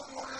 يَقُولُ